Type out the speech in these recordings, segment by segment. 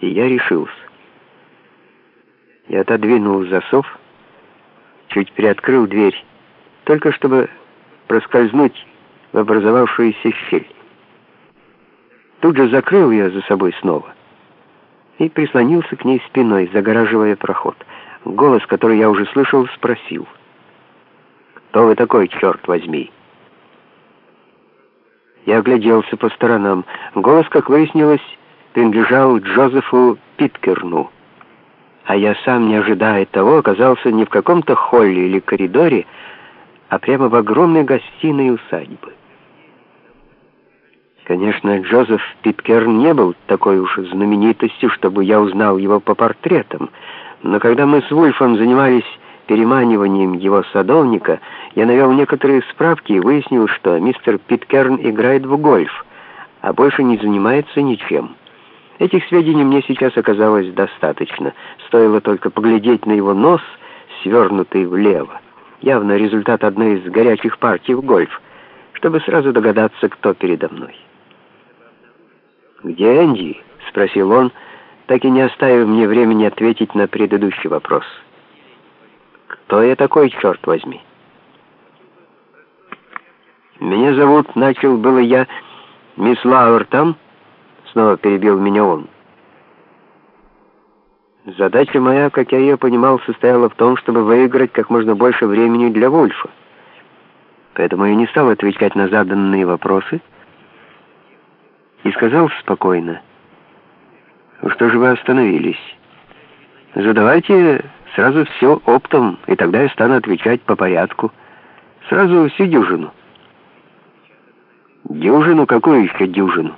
И я решился. Я отодвинул засов, чуть приоткрыл дверь, только чтобы проскользнуть в образовавшуюся щель. Тут же закрыл я за собой снова и прислонился к ней спиной, загораживая проход. Голос, который я уже слышал, спросил. «Кто вы такой, черт возьми?» Я огляделся по сторонам. Голос, как выяснилось, принадлежал Джозефу Питкерну. А я сам, не ожидая того, оказался не в каком-то холле или коридоре, а прямо в огромной гостиной усадьбы. Конечно, Джозеф Питкерн не был такой уж знаменитостью, чтобы я узнал его по портретам, но когда мы с Вульфом занимались переманиванием его садовника, я навел некоторые справки и выяснил, что мистер Питкерн играет в гольф, а больше не занимается ничем. Этих сведений мне сейчас оказалось достаточно. Стоило только поглядеть на его нос, свернутый влево. Явно результат одной из горячих партий в гольф, чтобы сразу догадаться, кто передо мной. «Где Энди?» — спросил он, так и не оставив мне времени ответить на предыдущий вопрос. «Кто я такой, черт возьми?» «Меня зовут, — начал было я, — мисс Лауэртон», — снова перебил меня он. Задача моя, как я ее понимал, состояла в том, чтобы выиграть как можно больше времени для Вольфа. Поэтому я не стал отвечать на заданные вопросы, — и сказал спокойно, «Что же вы остановились? Задавайте сразу все оптом, и тогда я стану отвечать по порядку. Сразу всю дюжину». «Дюжину? Какую еще дюжину?»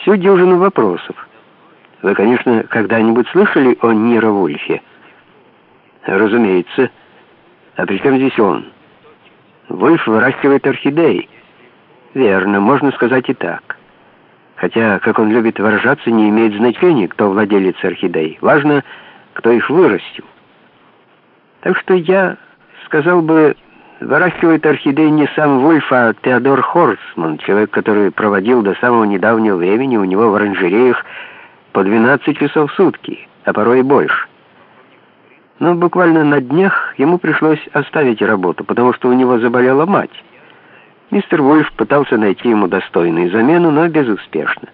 «Всю дюжину вопросов. Вы, конечно, когда-нибудь слышали о Ниро Вульфе?» «Разумеется. А при чем здесь он?» «Вульф выращивает орхидеи». «Верно, можно сказать и так». Хотя, как он любит выражаться, не имеет значения, кто владелец орхидей. Важно, кто их вырастил. Так что я сказал бы, выращивает орхидеи не сам Вольф, а Теодор Хорсман, человек, который проводил до самого недавнего времени у него в оранжереях по 12 часов в сутки, а порой и больше. Но буквально на днях ему пришлось оставить работу, потому что у него заболела мать. Мистер Вольф пытался найти ему достойную замену, но безуспешно.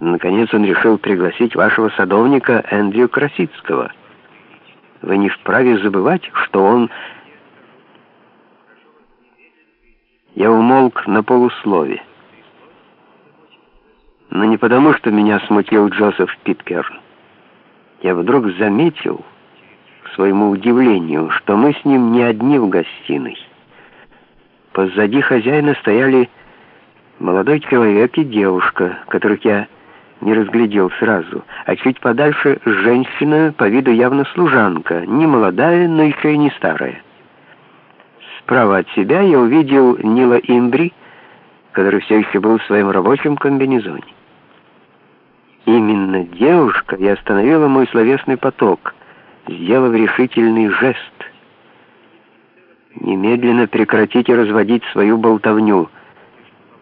Наконец он решил пригласить вашего садовника Эндрю Красицкого. Вы не вправе забывать, что он... Я умолк на полуслове. Но не потому, что меня смутил Джозеф Питкерн. Я вдруг заметил, к своему удивлению, что мы с ним не одни в гостиной. Позади хозяина стояли молодой человек и девушка, которых я не разглядел сразу, а чуть подальше женщина, по виду явно служанка, не молодая, но еще и не старая. Справа от себя я увидел Нила Имбри, который все еще был в своем рабочем комбинезоне. Именно девушка и остановила мой словесный поток, сделав решительный жест — Немедленно прекратите разводить свою болтовню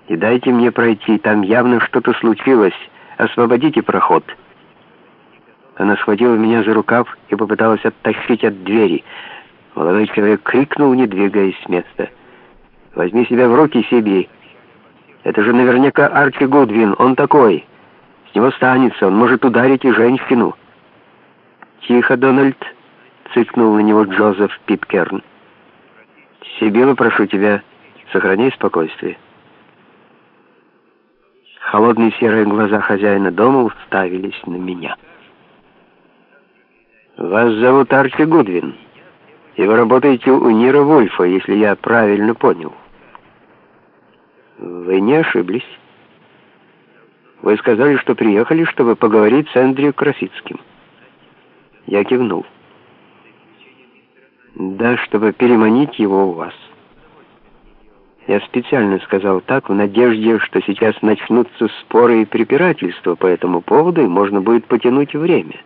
и дайте мне пройти, там явно что-то случилось. Освободите проход». Она схватила меня за рукав и попыталась оттащить от двери. Молодой человек крикнул, не двигаясь с места. «Возьми себя в руки, Сиби. Это же наверняка Арчи Гудвин, он такой. С него станется, он может ударить и женщину». «Тихо, Дональд», — цыкнул на него Джозеф Питкерн. Сибила, прошу тебя, сохраняй спокойствие. Холодные серые глаза хозяина дома уставились на меня. «Вас зовут Арчи Гудвин, и вы работаете у Нира Вольфа, если я правильно понял». «Вы не ошиблись. Вы сказали, что приехали, чтобы поговорить с Эндрю Красицким». Я кивнул. Да, чтобы переманить его у вас. Я специально сказал так, в надежде, что сейчас начнутся споры и препирательства по этому поводу, и можно будет потянуть время.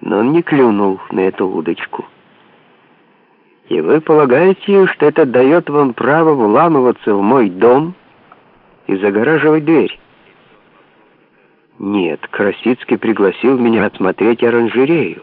Но он не клюнул на эту удочку. И вы полагаете, что это дает вам право вламываться в мой дом и загораживать дверь? Нет, Красицкий пригласил меня осмотреть оранжерею.